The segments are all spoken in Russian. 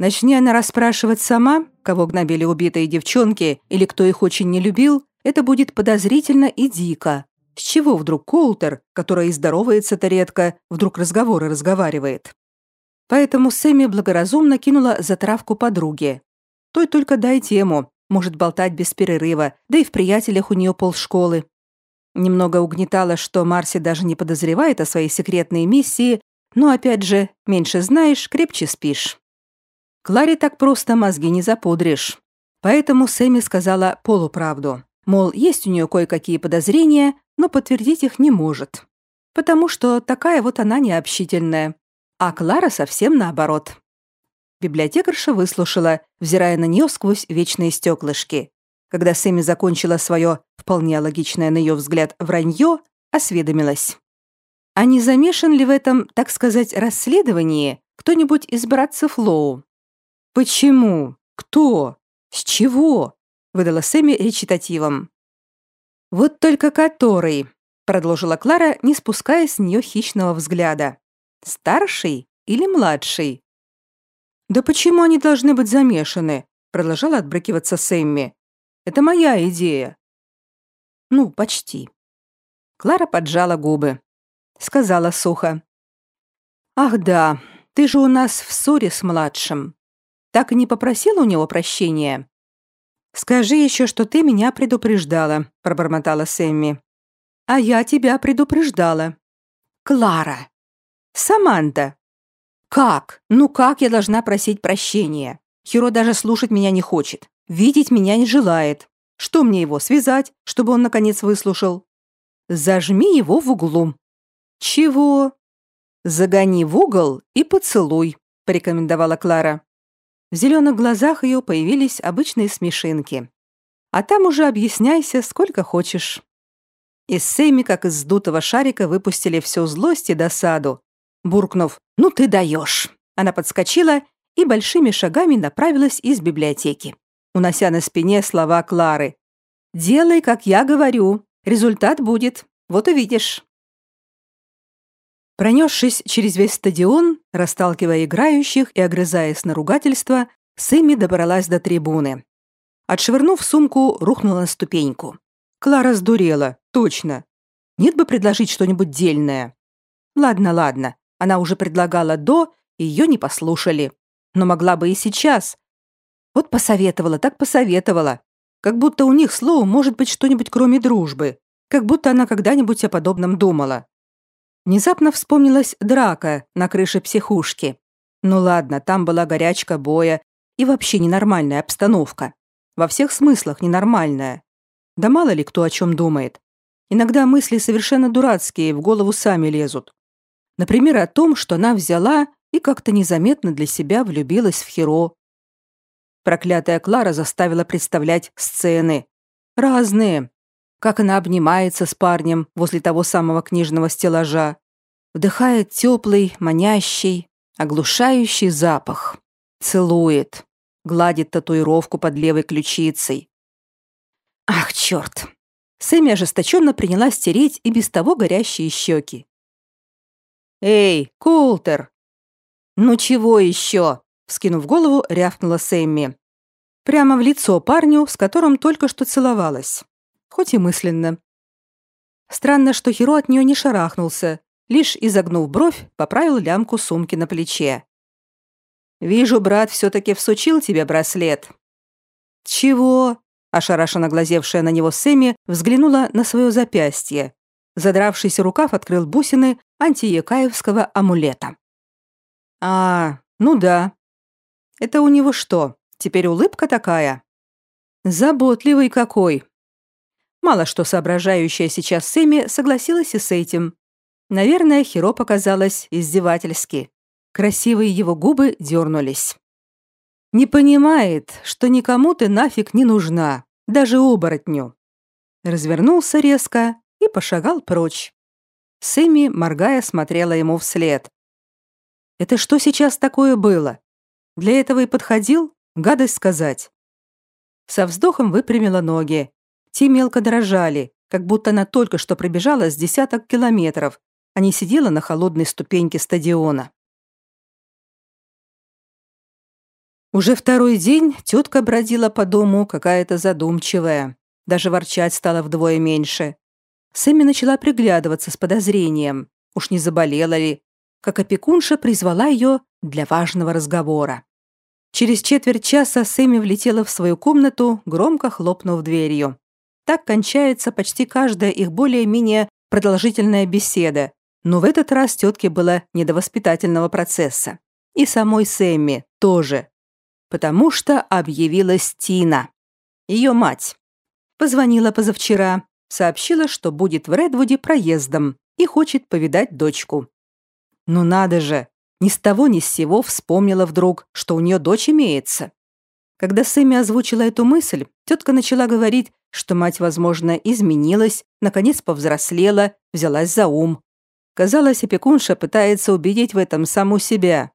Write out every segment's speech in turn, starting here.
Начни она расспрашивать сама, кого гнобили убитые девчонки или кто их очень не любил, это будет подозрительно и дико. С чего вдруг Колтер, которая и здоровается-то редко, вдруг разговоры разговаривает? Поэтому Сэмми благоразумно кинула затравку подруге. Той только дай тему, может болтать без перерыва, да и в приятелях у нее полшколы. Немного угнетало, что Марси даже не подозревает о своей секретной миссии, но опять же, меньше знаешь, крепче спишь. Кларе так просто мозги не запудришь. Поэтому Сэмми сказала полуправду. Мол, есть у нее кое-какие подозрения, но подтвердить их не может. Потому что такая вот она необщительная. А Клара совсем наоборот. Библиотекарша выслушала, взирая на нее сквозь вечные стеклышки. Когда Сэмми закончила свое, вполне логичное на ее взгляд, вранье, осведомилась. А не замешан ли в этом, так сказать, расследовании кто-нибудь из братцев Лоу? «Почему? Кто? С чего?» — выдала Сэмми речитативом. «Вот только который», — продолжила Клара, не спуская с нее хищного взгляда. «Старший или младший?» «Да почему они должны быть замешаны?» — продолжала отбрыкиваться Сэмми. «Это моя идея». «Ну, почти». Клара поджала губы. Сказала сухо. «Ах да, ты же у нас в ссоре с младшим так и не попросила у него прощения?» «Скажи еще, что ты меня предупреждала», — пробормотала Сэмми. «А я тебя предупреждала». «Клара!» «Саманта!» «Как? Ну как я должна просить прощения? Хиро даже слушать меня не хочет, видеть меня не желает. Что мне его связать, чтобы он наконец выслушал?» «Зажми его в углу». «Чего?» «Загони в угол и поцелуй», — порекомендовала Клара. В зеленых глазах ее появились обычные смешинки. А там уже объясняйся, сколько хочешь. Из Сэмми, как из сдутого шарика, выпустили всю злость и досаду. Буркнув «Ну ты даешь!», она подскочила и большими шагами направилась из библиотеки, унося на спине слова Клары. «Делай, как я говорю. Результат будет. Вот увидишь». Пронесшись через весь стадион, расталкивая играющих и огрызаясь на ругательства, Сэмми добралась до трибуны. Отшвырнув сумку, рухнула на ступеньку. Клара сдурела, точно. Нет бы предложить что-нибудь дельное. Ладно, ладно, она уже предлагала до, и ее не послушали. Но могла бы и сейчас. Вот посоветовала, так посоветовала. Как будто у них слово может быть что-нибудь кроме дружбы. Как будто она когда-нибудь о подобном думала. Внезапно вспомнилась драка на крыше психушки. Ну ладно, там была горячка боя и вообще ненормальная обстановка. Во всех смыслах ненормальная. Да мало ли кто о чем думает. Иногда мысли совершенно дурацкие в голову сами лезут. Например, о том, что она взяла и как-то незаметно для себя влюбилась в Хиро. Проклятая Клара заставила представлять сцены. Разные, как она обнимается с парнем возле того самого книжного стеллажа, вдыхает теплый, манящий, оглушающий запах, целует, гладит татуировку под левой ключицей. Ах, черт! Сэмми ожесточенно принялась стереть и без того горящие щеки. «Эй, Култер!» «Ну чего еще?» — вскинув голову, рявкнула Сэмми. Прямо в лицо парню, с которым только что целовалась хоть и мысленно. Странно, что Хиро от нее не шарахнулся, лишь изогнув бровь, поправил лямку сумки на плече. «Вижу, брат все-таки всучил тебе браслет». «Чего?» – ошарашенно глазевшая на него Сэмми взглянула на свое запястье. Задравшийся рукав открыл бусины антиякаевского амулета. «А, ну да. Это у него что, теперь улыбка такая?» «Заботливый какой», Мало что соображающая сейчас Сэмми согласилась и с этим. Наверное, Хиро показалось издевательски. Красивые его губы дернулись. «Не понимает, что никому ты нафиг не нужна, даже оборотню». Развернулся резко и пошагал прочь. Сэмми, моргая, смотрела ему вслед, Это что сейчас такое было? Для этого и подходил? Гадость сказать. Со вздохом выпрямила ноги. Те мелко дрожали, как будто она только что пробежала с десяток километров, а не сидела на холодной ступеньке стадиона. Уже второй день тетка бродила по дому какая-то задумчивая. Даже ворчать стало вдвое меньше. Сэмми начала приглядываться с подозрением. Уж не заболела ли? Как опекунша призвала ее для важного разговора. Через четверть часа Сэмми влетела в свою комнату, громко хлопнув дверью. Так кончается почти каждая их более-менее продолжительная беседа, но в этот раз тетке было не до воспитательного процесса. И самой Сэмми тоже. Потому что объявилась Тина. Ее мать. Позвонила позавчера, сообщила, что будет в Редвуде проездом и хочет повидать дочку. Ну надо же, ни с того ни с сего вспомнила вдруг, что у нее дочь имеется. Когда Сэмми озвучила эту мысль, тетка начала говорить, что мать, возможно, изменилась, наконец повзрослела, взялась за ум. Казалось, опекунша пытается убедить в этом саму себя.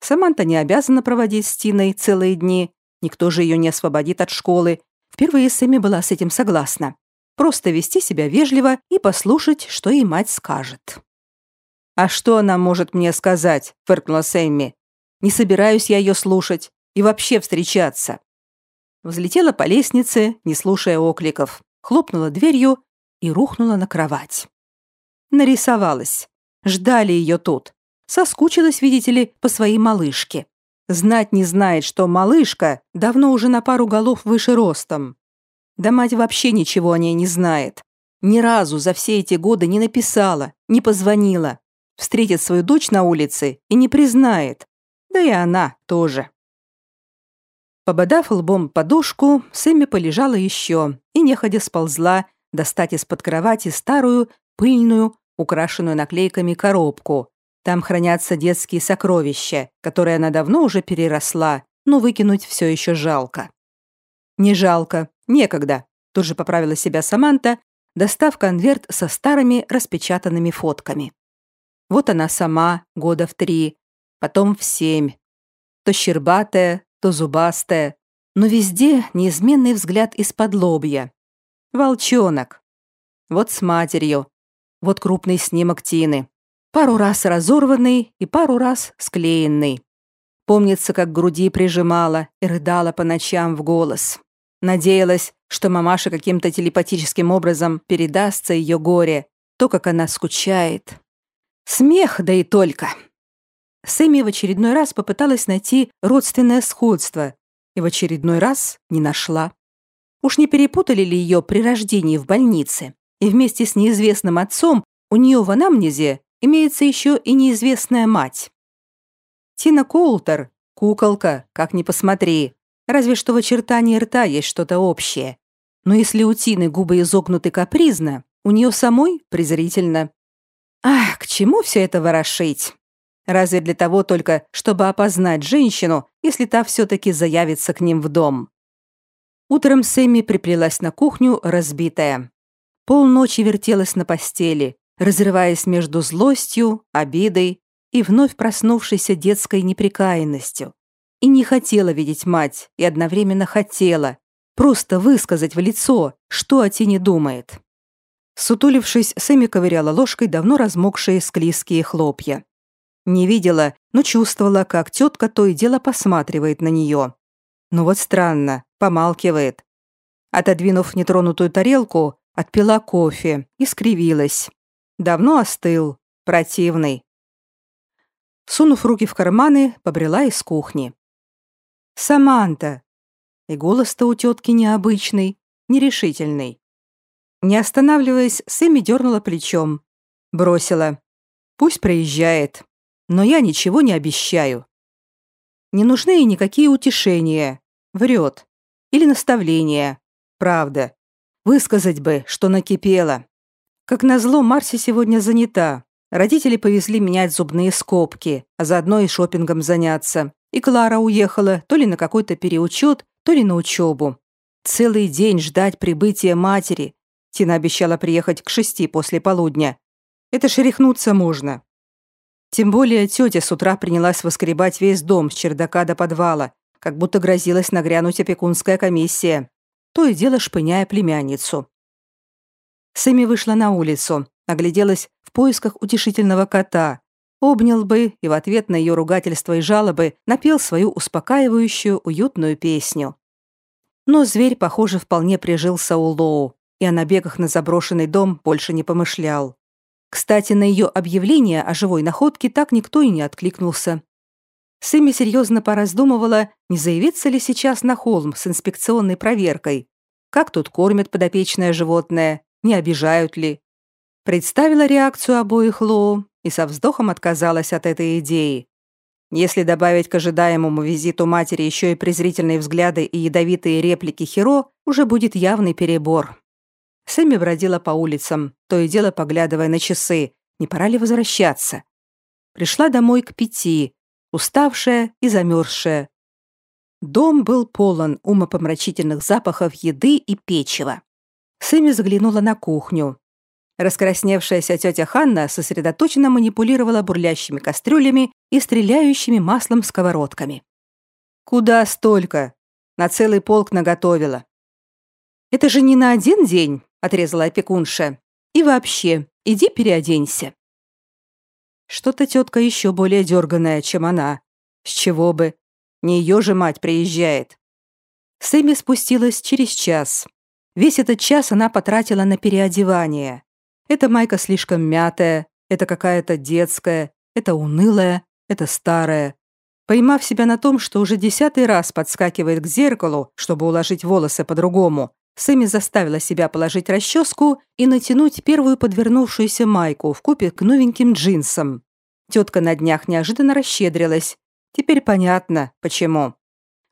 Саманта не обязана проводить с Тиной целые дни, никто же ее не освободит от школы. Впервые Сэмми была с этим согласна. Просто вести себя вежливо и послушать, что ей мать скажет. «А что она может мне сказать?» – фыркнула Сэмми. «Не собираюсь я ее слушать и вообще встречаться». Взлетела по лестнице, не слушая окликов, хлопнула дверью и рухнула на кровать. Нарисовалась. Ждали ее тут. Соскучилась, видите ли, по своей малышке. Знать не знает, что малышка давно уже на пару голов выше ростом. Да мать вообще ничего о ней не знает. Ни разу за все эти годы не написала, не позвонила. Встретит свою дочь на улице и не признает. Да и она тоже. Пободав лбом подушку, Сэмми полежала еще и неходя сползла достать из-под кровати старую, пыльную, украшенную наклейками коробку. Там хранятся детские сокровища, которые она давно уже переросла, но выкинуть все еще жалко. Не жалко, некогда, тут же поправила себя Саманта, достав конверт со старыми распечатанными фотками. Вот она сама, года в три, потом в семь. То щербатая, то зубастая, но везде неизменный взгляд из-под лобья. Волчонок. Вот с матерью. Вот крупный снимок Тины. Пару раз разорванный и пару раз склеенный. Помнится, как груди прижимала и рыдала по ночам в голос. Надеялась, что мамаша каким-то телепатическим образом передастся ее горе, то, как она скучает. Смех, да и только. Сэмми в очередной раз попыталась найти родственное сходство и в очередной раз не нашла. Уж не перепутали ли ее при рождении в больнице? И вместе с неизвестным отцом у нее в анамнезе имеется еще и неизвестная мать. Тина Коултер, куколка, как ни посмотри, разве что в очертании рта есть что-то общее. Но если у Тины губы изогнуты капризно, у нее самой презрительно. Ах, к чему все это ворошить? Разве для того только, чтобы опознать женщину, если та все-таки заявится к ним в дом? Утром Сэмми приплелась на кухню, разбитая. Полночи вертелась на постели, разрываясь между злостью, обидой и вновь проснувшейся детской неприкаянностью. И не хотела видеть мать, и одновременно хотела. Просто высказать в лицо, что о Тине думает. Сутулившись, Сэмми ковыряла ложкой давно размокшие склизкие хлопья. Не видела, но чувствовала, как тетка то и дело посматривает на нее. Ну вот странно, помалкивает. Отодвинув нетронутую тарелку, отпила кофе и скривилась. Давно остыл, противный. Сунув руки в карманы, побрела из кухни. «Саманта!» И голос-то у тетки необычный, нерешительный. Не останавливаясь, Сэмми дернула плечом. Бросила. «Пусть проезжает но я ничего не обещаю. Не нужны ей никакие утешения. Врет. Или наставления. Правда. Высказать бы, что накипело. Как назло, Марси сегодня занята. Родители повезли менять зубные скобки, а заодно и шопингом заняться. И Клара уехала то ли на какой-то переучет, то ли на учебу. Целый день ждать прибытия матери. Тина обещала приехать к шести после полудня. Это шерехнуться можно. Тем более тетя с утра принялась воскребать весь дом с чердака до подвала, как будто грозилась нагрянуть опекунская комиссия, то и дело шпыняя племянницу. Сэмми вышла на улицу, огляделась в поисках утешительного кота, обнял бы и в ответ на ее ругательство и жалобы напел свою успокаивающую, уютную песню. Но зверь, похоже, вполне прижился у Лоу, и о набегах на заброшенный дом больше не помышлял. Кстати, на ее объявление о живой находке так никто и не откликнулся. Сэмми серьезно пораздумывала, не заявиться ли сейчас на холм с инспекционной проверкой. Как тут кормят подопечное животное, не обижают ли. Представила реакцию обоих Лоу и со вздохом отказалась от этой идеи. Если добавить к ожидаемому визиту матери еще и презрительные взгляды и ядовитые реплики Хиро, уже будет явный перебор. Сэмми бродила по улицам, то и дело поглядывая на часы, не пора ли возвращаться. Пришла домой к пяти, уставшая и замерзшая. Дом был полон умопомрачительных запахов еды и печива. Сэмми заглянула на кухню. Раскрасневшаяся тетя Ханна сосредоточенно манипулировала бурлящими кастрюлями и стреляющими маслом сковородками. «Куда столько? На целый полк наготовила». «Это же не на один день», — отрезала опекунша. «И вообще, иди переоденься». Что-то тетка еще более дерганая, чем она. С чего бы? Не ее же мать приезжает. Сэмми спустилась через час. Весь этот час она потратила на переодевание. Эта майка слишком мятая, это какая-то детская, это унылая, это старая. Поймав себя на том, что уже десятый раз подскакивает к зеркалу, чтобы уложить волосы по-другому, Сэмми заставила себя положить расческу и натянуть первую подвернувшуюся майку в купе к новеньким джинсам. Тетка на днях неожиданно расщедрилась. Теперь понятно, почему.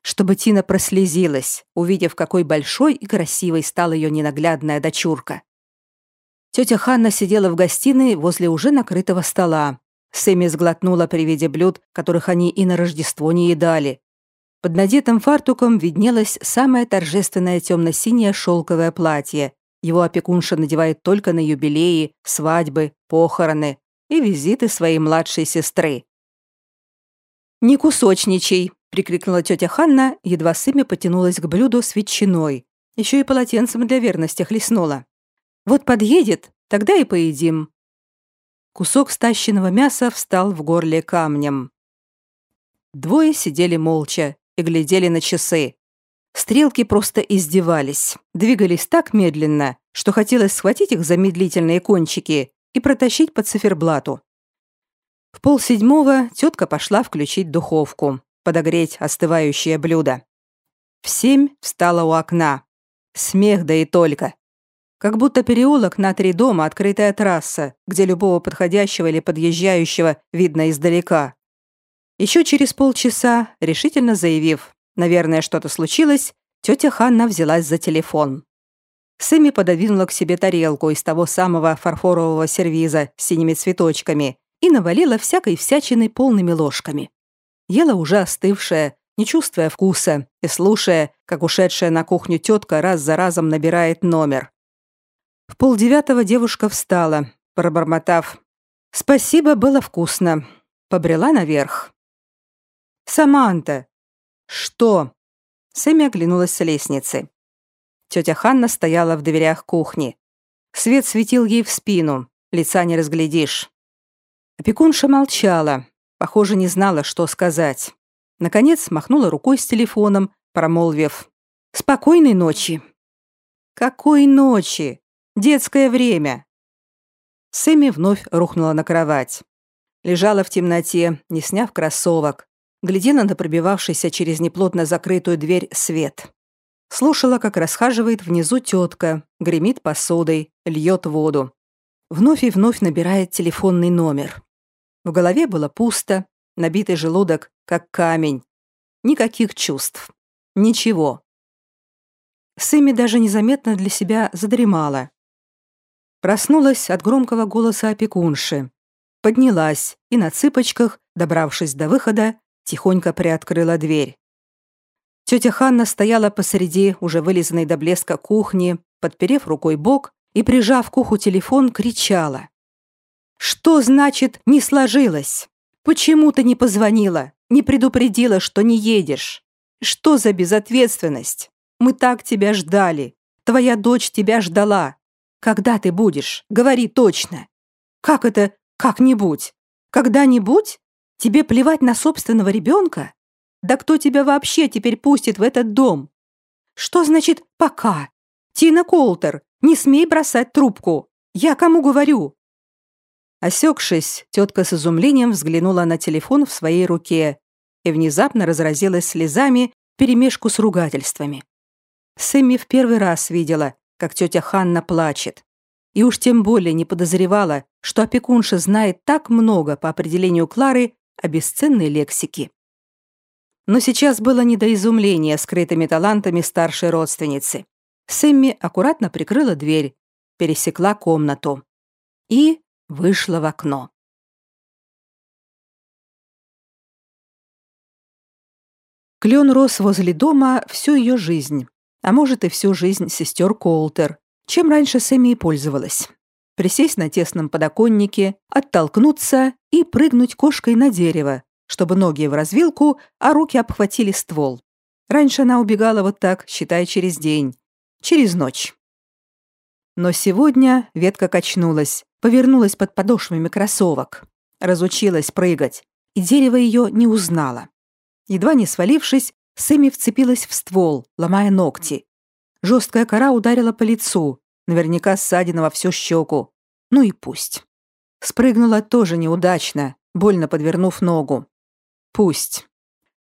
Чтобы Тина прослезилась, увидев, какой большой и красивой стала ее ненаглядная дочурка. Тетя Ханна сидела в гостиной возле уже накрытого стола. Сэмми сглотнула при виде блюд, которых они и на Рождество не едали. Под надетым фартуком виднелось самое торжественное темно-синее шелковое платье. Его опекунша надевает только на юбилеи, свадьбы, похороны и визиты своей младшей сестры. «Не кусочничай!» — прикрикнула тетя Ханна, едва Сэмми потянулась к блюду с ветчиной. Еще и полотенцем для верности хлестнула. Вот подъедет, тогда и поедим». Кусок стащенного мяса встал в горле камнем. Двое сидели молча и глядели на часы. Стрелки просто издевались, двигались так медленно, что хотелось схватить их за медлительные кончики и протащить по циферблату. В полседьмого тетка пошла включить духовку, подогреть остывающее блюдо. В семь встала у окна. Смех да и только. Как будто переулок на три дома открытая трасса, где любого подходящего или подъезжающего видно издалека. Еще через полчаса, решительно заявив, наверное, что-то случилось, тетя Ханна взялась за телефон. Сэмми пододвинула к себе тарелку из того самого фарфорового сервиза с синими цветочками и навалила всякой всячиной полными ложками. Ела уже остывшая, не чувствуя вкуса и слушая, как ушедшая на кухню тетка раз за разом набирает номер. В полдевятого девушка встала, пробормотав. «Спасибо, было вкусно». Побрела наверх. «Саманта!» «Что?» Сэмми оглянулась с лестницы. Тетя Ханна стояла в дверях кухни. Свет светил ей в спину, лица не разглядишь. Опекунша молчала, похоже, не знала, что сказать. Наконец махнула рукой с телефоном, промолвив «Спокойной ночи». «Какой ночи?» Детское время!» Сэмми вновь рухнула на кровать. Лежала в темноте, не сняв кроссовок, глядела на пробивавшийся через неплотно закрытую дверь свет. Слушала, как расхаживает внизу тетка, гремит посудой, льет воду. Вновь и вновь набирает телефонный номер. В голове было пусто, набитый желудок, как камень. Никаких чувств. Ничего. Сэмми даже незаметно для себя задремала. Проснулась от громкого голоса опекунши. Поднялась и на цыпочках, добравшись до выхода, тихонько приоткрыла дверь. Тетя Ханна стояла посреди уже вылизанной до блеска кухни, подперев рукой бок и, прижав к уху телефон, кричала. «Что значит «не сложилось»? Почему ты не позвонила? Не предупредила, что не едешь? Что за безответственность? Мы так тебя ждали. Твоя дочь тебя ждала. Когда ты будешь? Говори точно. Как это как-нибудь? Когда-нибудь? Тебе плевать на собственного ребенка? Да кто тебя вообще теперь пустит в этот дом? Что значит «пока»? Тина Колтер, не смей бросать трубку. Я кому говорю? Осекшись, тетка с изумлением взглянула на телефон в своей руке и внезапно разразилась слезами перемешку с ругательствами. Сэмми в первый раз видела, как тетя Ханна плачет. И уж тем более не подозревала, что опекунша знает так много по определению Клары о бесценной лексике. Но сейчас было не до изумления скрытыми талантами старшей родственницы. Сэмми аккуратно прикрыла дверь, пересекла комнату и вышла в окно. Клен рос возле дома всю ее жизнь, а может и всю жизнь сестер Колтер, чем раньше Сэмми и пользовалась. Присесть на тесном подоконнике, оттолкнуться и прыгнуть кошкой на дерево, чтобы ноги в развилку, а руки обхватили ствол. Раньше она убегала вот так, считая через день, через ночь. Но сегодня ветка качнулась, повернулась под подошвами кроссовок, разучилась прыгать, и дерево ее не узнало. Едва не свалившись, Сэмми вцепилась в ствол, ломая ногти. Жесткая кора ударила по лицу, наверняка ссадина во всю щеку. Ну и пусть. Спрыгнула тоже неудачно, больно подвернув ногу. Пусть.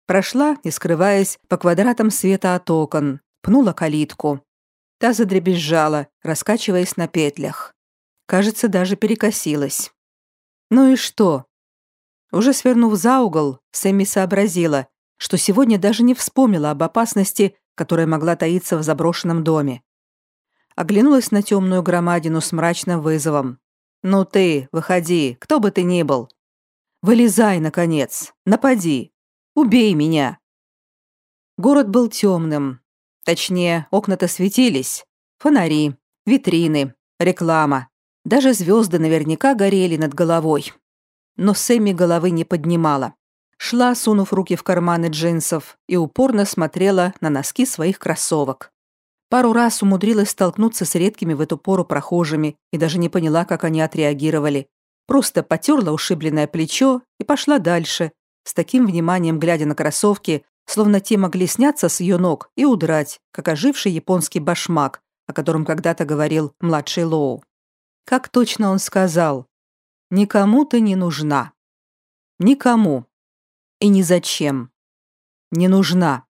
Прошла, не скрываясь, по квадратам света от окон, пнула калитку. Та задребезжала, раскачиваясь на петлях. Кажется, даже перекосилась. Ну и что? Уже свернув за угол, Сэмми сообразила, что сегодня даже не вспомнила об опасности, которая могла таиться в заброшенном доме. Оглянулась на темную громадину с мрачным вызовом. «Ну ты, выходи, кто бы ты ни был. Вылезай, наконец, напади, убей меня». Город был темным. Точнее, окна-то светились. Фонари, витрины, реклама. Даже звезды наверняка горели над головой но Сэмми головы не поднимала. Шла, сунув руки в карманы джинсов, и упорно смотрела на носки своих кроссовок. Пару раз умудрилась столкнуться с редкими в эту пору прохожими и даже не поняла, как они отреагировали. Просто потерла ушибленное плечо и пошла дальше, с таким вниманием глядя на кроссовки, словно те могли сняться с ее ног и удрать, как оживший японский башмак, о котором когда-то говорил младший Лоу. Как точно он сказал, Никому ты не нужна. Никому. И ни зачем. Не нужна.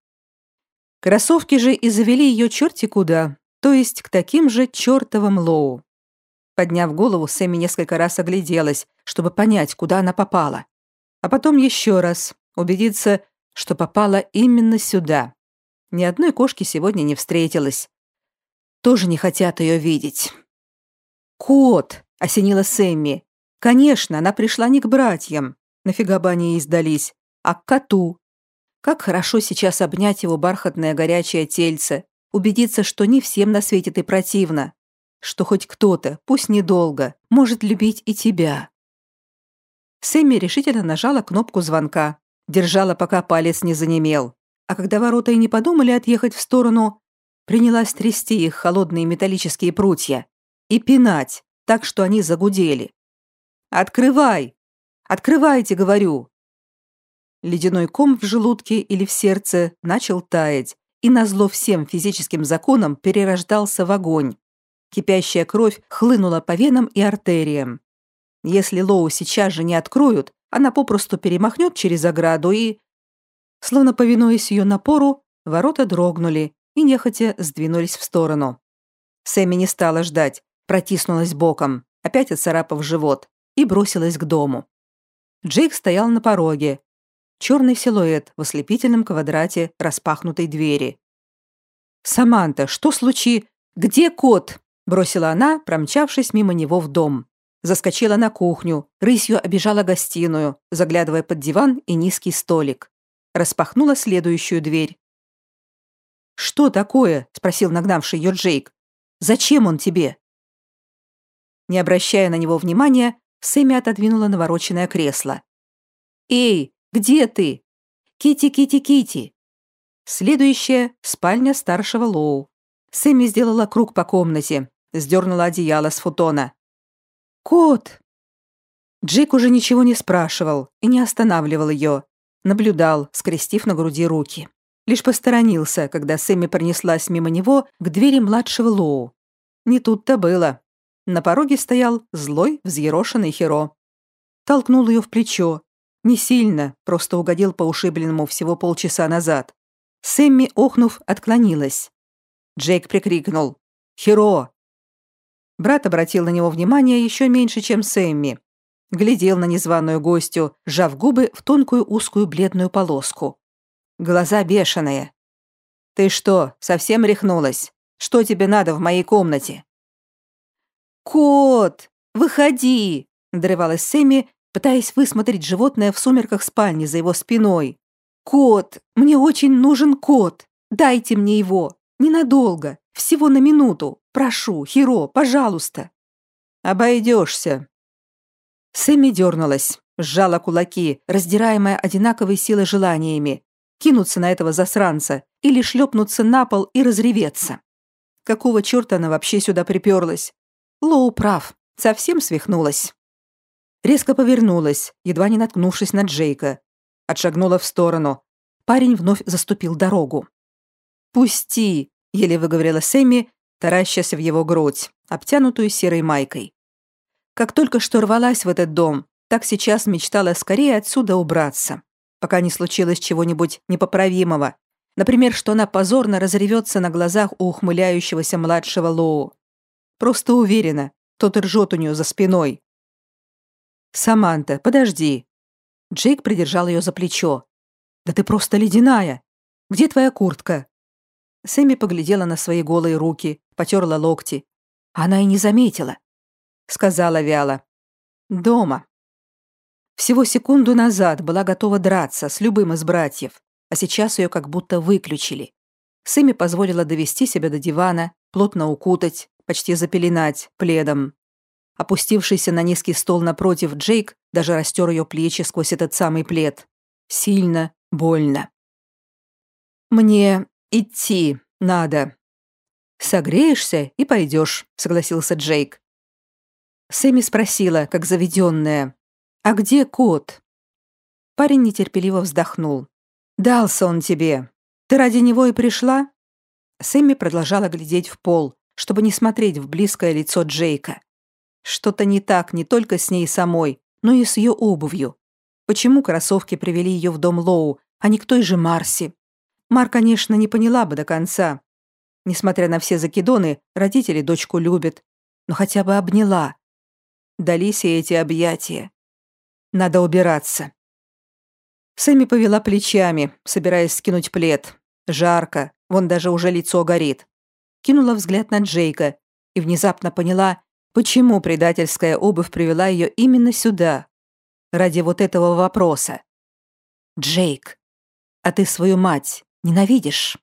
Кроссовки же и завели ее черти куда, то есть к таким же чертовым Лоу. Подняв голову, Сэмми несколько раз огляделась, чтобы понять, куда она попала. А потом еще раз, убедиться, что попала именно сюда. Ни одной кошки сегодня не встретилась. Тоже не хотят ее видеть. «Кот!» — осенила Сэмми. Конечно, она пришла не к братьям, нафига бы они ей сдались, а к коту. Как хорошо сейчас обнять его бархатное горячее тельце, убедиться, что не всем на свете ты противно, что хоть кто-то, пусть недолго, может любить и тебя. Сэмми решительно нажала кнопку звонка, держала, пока палец не занемел, а когда ворота и не подумали отъехать в сторону, принялась трясти их холодные металлические прутья и пинать, так что они загудели. Открывай! Открывайте, говорю!» Ледяной ком в желудке или в сердце начал таять, и назло всем физическим законам перерождался в огонь. Кипящая кровь хлынула по венам и артериям. Если Лоу сейчас же не откроют, она попросту перемахнет через ограду и... Словно повинуясь ее напору, ворота дрогнули и нехотя сдвинулись в сторону. Сэмми не стала ждать, протиснулась боком, опять оцарапав живот и бросилась к дому. Джейк стоял на пороге. Черный силуэт в ослепительном квадрате распахнутой двери. «Саманта, что случи? Где кот?» – бросила она, промчавшись мимо него в дом. Заскочила на кухню, рысью обежала гостиную, заглядывая под диван и низкий столик. Распахнула следующую дверь. «Что такое?» – спросил нагнавший ее Джейк. «Зачем он тебе?» Не обращая на него внимания, Сэмми отодвинула навороченное кресло. «Эй, где ты? Кити, Кити, Кити!» Следующая — спальня старшего Лоу. Сэмми сделала круг по комнате, сдернула одеяло с футона. «Кот!» Джейк уже ничего не спрашивал и не останавливал ее. Наблюдал, скрестив на груди руки. Лишь посторонился, когда Сэмми пронеслась мимо него к двери младшего Лоу. Не тут-то было. На пороге стоял злой, взъерошенный Херо. Толкнул ее в плечо. Не сильно, просто угодил по ушибленному всего полчаса назад. Сэмми, охнув, отклонилась. Джейк прикрикнул. «Херо!» Брат обратил на него внимание еще меньше, чем Сэмми. Глядел на незваную гостью, сжав губы в тонкую узкую бледную полоску. Глаза бешеные. «Ты что, совсем рехнулась? Что тебе надо в моей комнате?» «Кот! Выходи!» — надрывалась Сэмми, пытаясь высмотреть животное в сумерках спальни за его спиной. «Кот! Мне очень нужен кот! Дайте мне его! Ненадолго! Всего на минуту! Прошу, Хиро, пожалуйста!» «Обойдешься!» Сэмми дернулась, сжала кулаки, раздираемая одинаковой силой желаниями, кинуться на этого засранца или шлепнуться на пол и разреветься. Какого черта она вообще сюда приперлась? Лоу прав, совсем свихнулась. Резко повернулась, едва не наткнувшись на Джейка, отшагнула в сторону. Парень вновь заступил дорогу. «Пусти!» — еле выговорила Сэмми, таращась в его грудь, обтянутую серой майкой. Как только что рвалась в этот дом, так сейчас мечтала скорее отсюда убраться, пока не случилось чего-нибудь непоправимого. Например, что она позорно разревется на глазах у ухмыляющегося младшего Лоу. Просто уверена, тот ржет у нее за спиной. «Саманта, подожди!» Джейк придержал ее за плечо. «Да ты просто ледяная! Где твоя куртка?» Сэмми поглядела на свои голые руки, потерла локти. Она и не заметила. Сказала вяло. «Дома». Всего секунду назад была готова драться с любым из братьев, а сейчас ее как будто выключили. Сэмми позволила довести себя до дивана, плотно укутать, почти запеленать пледом. Опустившийся на низкий стол напротив Джейк даже растер ее плечи сквозь этот самый плед. Сильно, больно. «Мне идти надо». «Согреешься и пойдешь», — согласился Джейк. Сэмми спросила, как заведенная, «А где кот?» Парень нетерпеливо вздохнул. «Дался он тебе. Ты ради него и пришла?» Сэмми продолжала глядеть в пол, чтобы не смотреть в близкое лицо Джейка. Что-то не так не только с ней самой, но и с ее обувью. Почему кроссовки привели ее в дом Лоу, а не к той же Марси? Мар, конечно, не поняла бы до конца. Несмотря на все закидоны, родители дочку любят. Но хотя бы обняла. Дались ей эти объятия. Надо убираться. Сэмми повела плечами, собираясь скинуть плед. Жарко, вон даже уже лицо горит. Кинула взгляд на Джейка и внезапно поняла, Почему предательская обувь привела ее именно сюда? Ради вот этого вопроса. Джейк, а ты свою мать ненавидишь?